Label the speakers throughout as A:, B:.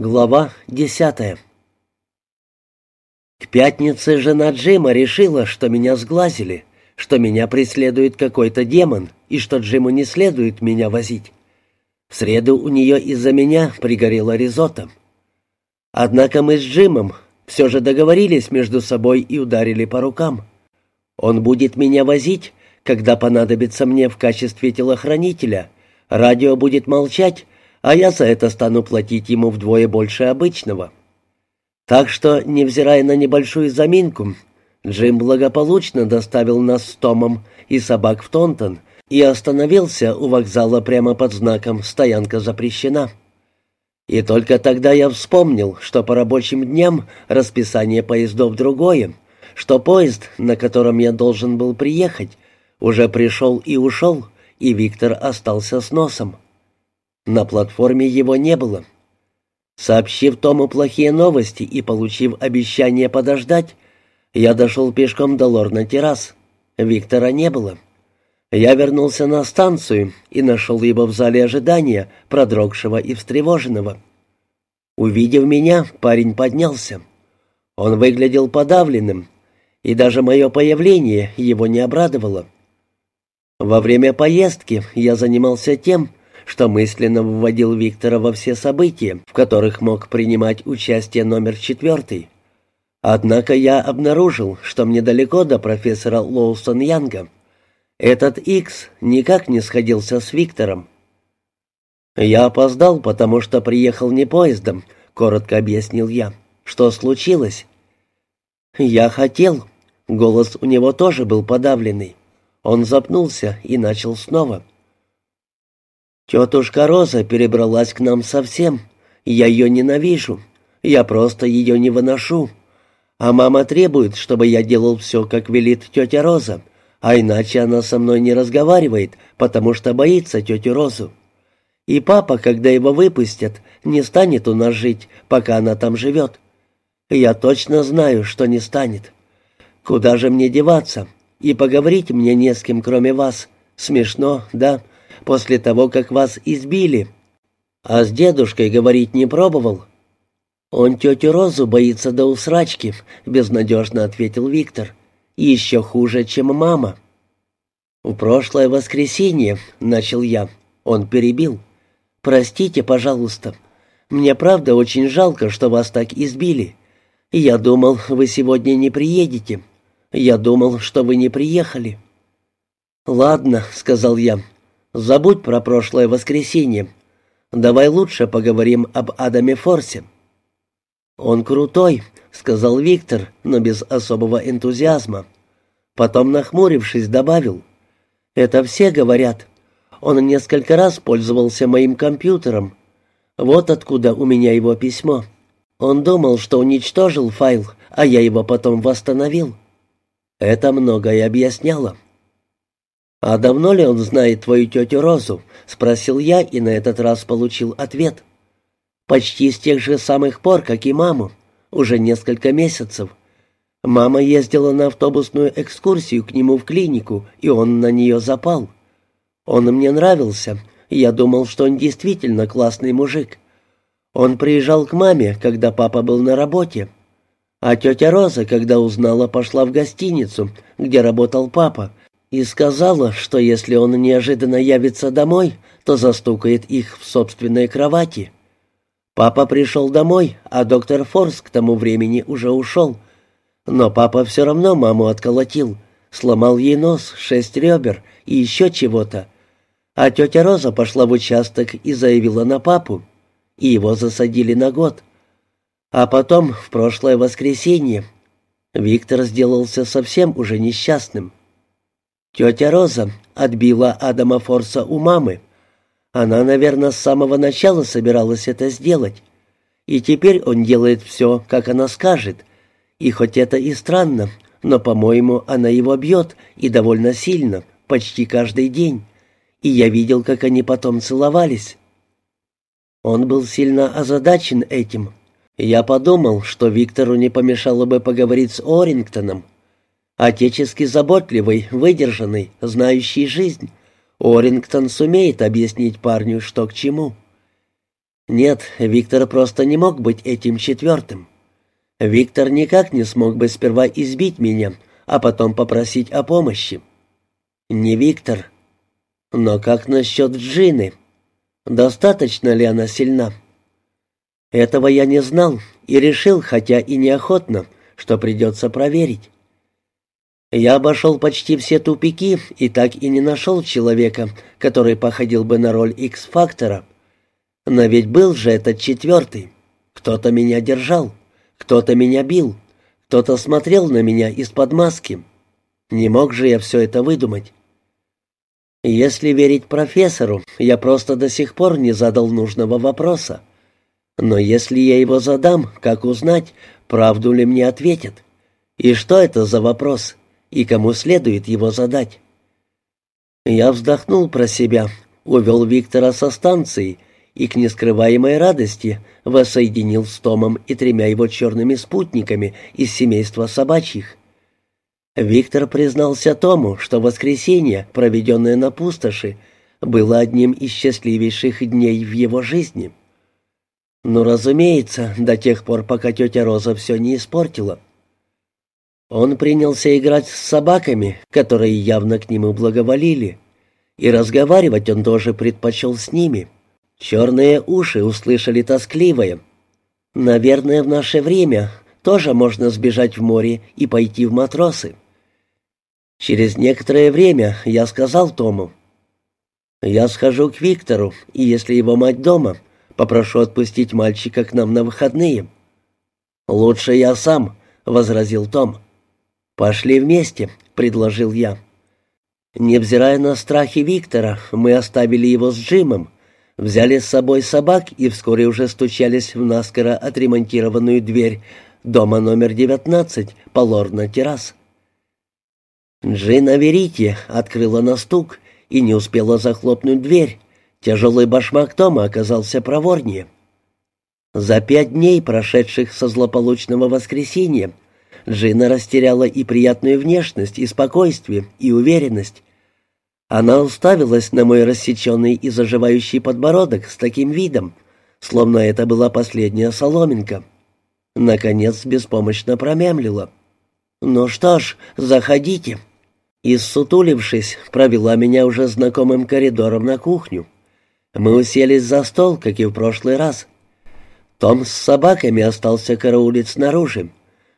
A: Глава десятая К пятнице жена Джима решила, что меня сглазили, что меня преследует какой-то демон и что Джиму не следует меня возить. В среду у нее из-за меня пригорело ризотто. Однако мы с Джимом все же договорились между собой и ударили по рукам. Он будет меня возить, когда понадобится мне в качестве телохранителя. Радио будет молчать, а я за это стану платить ему вдвое больше обычного. Так что, невзирая на небольшую заминку, Джим благополучно доставил нас с Томом и собак в Тонтон и остановился у вокзала прямо под знаком «Стоянка запрещена». И только тогда я вспомнил, что по рабочим дням расписание поездов другое, что поезд, на котором я должен был приехать, уже пришел и ушел, и Виктор остался с носом. На платформе его не было. Сообщив Тому плохие новости и получив обещание подождать, я дошел пешком до Лорна-террас. Виктора не было. Я вернулся на станцию и нашел его в зале ожидания, продрогшего и встревоженного. Увидев меня, парень поднялся. Он выглядел подавленным, и даже мое появление его не обрадовало. Во время поездки я занимался тем, что мысленно вводил Виктора во все события, в которых мог принимать участие номер четвертый. Однако я обнаружил, что мне далеко до профессора Лоусон Янга. Этот Икс никак не сходился с Виктором. «Я опоздал, потому что приехал не поездом», — коротко объяснил я. «Что случилось?» «Я хотел». Голос у него тоже был подавленный. Он запнулся и начал снова. Тетушка Роза перебралась к нам совсем. Я ее ненавижу. Я просто ее не выношу. А мама требует, чтобы я делал все, как велит тетя Роза, а иначе она со мной не разговаривает, потому что боится тетю Розу. И папа, когда его выпустят, не станет у нас жить, пока она там живет. Я точно знаю, что не станет. Куда же мне деваться? И поговорить мне не с кем, кроме вас. Смешно, да?» После того, как вас избили. А с дедушкой говорить не пробовал?» «Он тетю Розу боится до усрачки», — безнадежно ответил Виктор. «Еще хуже, чем мама». «В прошлое воскресенье», — начал я, — он перебил. «Простите, пожалуйста. Мне правда очень жалко, что вас так избили. Я думал, вы сегодня не приедете. Я думал, что вы не приехали». «Ладно», — сказал я, Забудь про прошлое воскресенье. Давай лучше поговорим об Адаме Форсе». «Он крутой», — сказал Виктор, но без особого энтузиазма. Потом, нахмурившись, добавил. «Это все говорят. Он несколько раз пользовался моим компьютером. Вот откуда у меня его письмо. Он думал, что уничтожил файл, а я его потом восстановил». Это многое объясняло. «А давно ли он знает твою тетю Розу?» — спросил я и на этот раз получил ответ. «Почти с тех же самых пор, как и маму. Уже несколько месяцев. Мама ездила на автобусную экскурсию к нему в клинику, и он на нее запал. Он мне нравился, я думал, что он действительно классный мужик. Он приезжал к маме, когда папа был на работе. А тетя Роза, когда узнала, пошла в гостиницу, где работал папа, и сказала, что если он неожиданно явится домой, то застукает их в собственной кровати. Папа пришел домой, а доктор Форс к тому времени уже ушел. Но папа все равно маму отколотил, сломал ей нос, шесть ребер и еще чего-то. А тетя Роза пошла в участок и заявила на папу, и его засадили на год. А потом, в прошлое воскресенье, Виктор сделался совсем уже несчастным. Тетя Роза отбила Адама Форса у мамы. Она, наверное, с самого начала собиралась это сделать. И теперь он делает все, как она скажет. И хоть это и странно, но, по-моему, она его бьет, и довольно сильно, почти каждый день. И я видел, как они потом целовались. Он был сильно озадачен этим. Я подумал, что Виктору не помешало бы поговорить с Орингтоном. Отечески заботливый, выдержанный, знающий жизнь. Орингтон сумеет объяснить парню, что к чему. Нет, Виктор просто не мог быть этим четвертым. Виктор никак не смог бы сперва избить меня, а потом попросить о помощи. Не Виктор. Но как насчет Джины? Достаточно ли она сильна? Этого я не знал и решил, хотя и неохотно, что придется проверить. Я обошел почти все тупики и так и не нашел человека, который походил бы на роль X-фактора. Но ведь был же этот четвертый. Кто-то меня держал, кто-то меня бил, кто-то смотрел на меня из-под маски. Не мог же я все это выдумать. Если верить профессору, я просто до сих пор не задал нужного вопроса. Но если я его задам, как узнать, правду ли мне ответят? И что это за вопрос? И кому следует его задать? Я вздохнул про себя, увел Виктора со станции — и к нескрываемой радости воссоединил с Томом и тремя его черными спутниками из семейства собачьих. Виктор признался Тому, что воскресенье, проведенное на пустоши, было одним из счастливейших дней в его жизни. Но, разумеется, до тех пор, пока тетя Роза все не испортила. Он принялся играть с собаками, которые явно к нему благоволили, и разговаривать он тоже предпочел с ними — Черные уши услышали тоскливое. «Наверное, в наше время тоже можно сбежать в море и пойти в матросы». Через некоторое время я сказал Тому, «Я схожу к Виктору, и если его мать дома, попрошу отпустить мальчика к нам на выходные». «Лучше я сам», — возразил Том. «Пошли вместе», — предложил я. Невзирая на страхи Виктора, мы оставили его с Джимом, Взяли с собой собак и вскоре уже стучались в наскоро отремонтированную дверь дома номер 19 по Лорна-террас. Джина Верите открыла на стук и не успела захлопнуть дверь. Тяжелый башмак Тома оказался проворнее. За пять дней, прошедших со злополучного воскресенья, Джина растеряла и приятную внешность, и спокойствие, и уверенность. Она уставилась на мой рассеченный и заживающий подбородок с таким видом, словно это была последняя соломинка. Наконец беспомощно промямлила. «Ну что ж, заходите». И, сутулившись, провела меня уже знакомым коридором на кухню. Мы уселись за стол, как и в прошлый раз. Том с собаками остался караулить снаружи.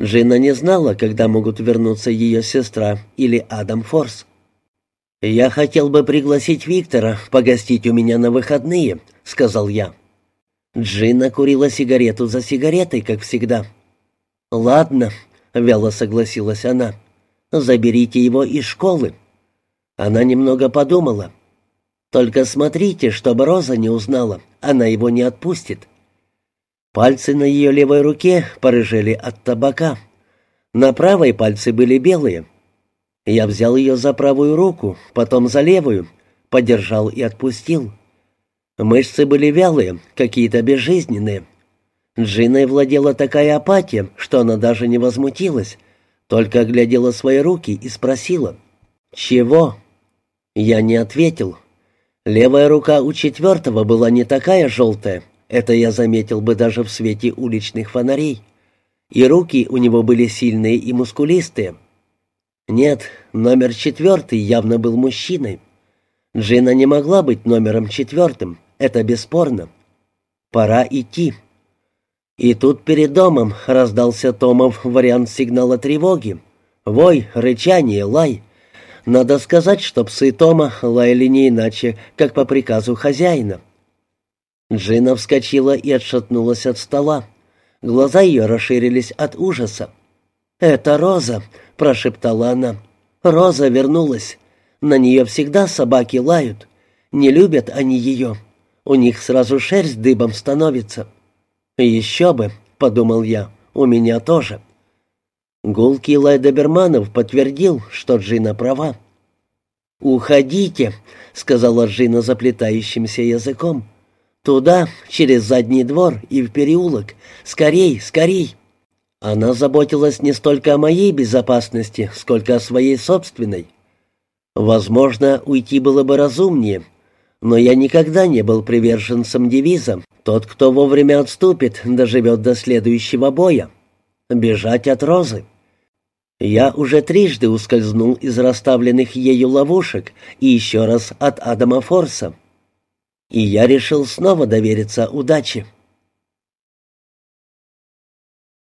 A: Джина не знала, когда могут вернуться ее сестра или Адам Форс. «Я хотел бы пригласить Виктора погостить у меня на выходные», — сказал я. Джина курила сигарету за сигаретой, как всегда. «Ладно», — вяло согласилась она, — «заберите его из школы». Она немного подумала. «Только смотрите, чтобы Роза не узнала, она его не отпустит». Пальцы на ее левой руке порыжели от табака. На правой пальцы были белые — я взял ее за правую руку, потом за левую, подержал и отпустил. Мышцы были вялые, какие-то безжизненные. Джиной владела такая апатия, что она даже не возмутилась, только глядела свои руки и спросила «Чего?». Я не ответил. Левая рука у четвертого была не такая желтая, это я заметил бы даже в свете уличных фонарей. И руки у него были сильные и мускулистые. Нет, номер четвертый явно был мужчиной. Джина не могла быть номером четвертым, это бесспорно. Пора идти. И тут перед домом раздался Томов вариант сигнала тревоги. Вой, рычание, лай. Надо сказать, что псы Тома лаяли не иначе, как по приказу хозяина. Джина вскочила и отшатнулась от стола. Глаза ее расширились от ужаса. «Это Роза», — прошептала она. «Роза вернулась. На нее всегда собаки лают. Не любят они ее. У них сразу шерсть дыбом становится». «Еще бы», — подумал я, — «у меня тоже». Гулкий лай доберманов подтвердил, что Джина права. «Уходите», — сказала Джина заплетающимся языком. «Туда, через задний двор и в переулок. Скорей, скорей!» Она заботилась не столько о моей безопасности, сколько о своей собственной. Возможно, уйти было бы разумнее, Но я никогда не был приверженцем девиза «Тот, кто вовремя отступит, доживет до следующего боя». Бежать от розы. Я уже трижды ускользнул из расставленных ею ловушек и еще раз от Адама Форса. И я решил снова довериться удаче.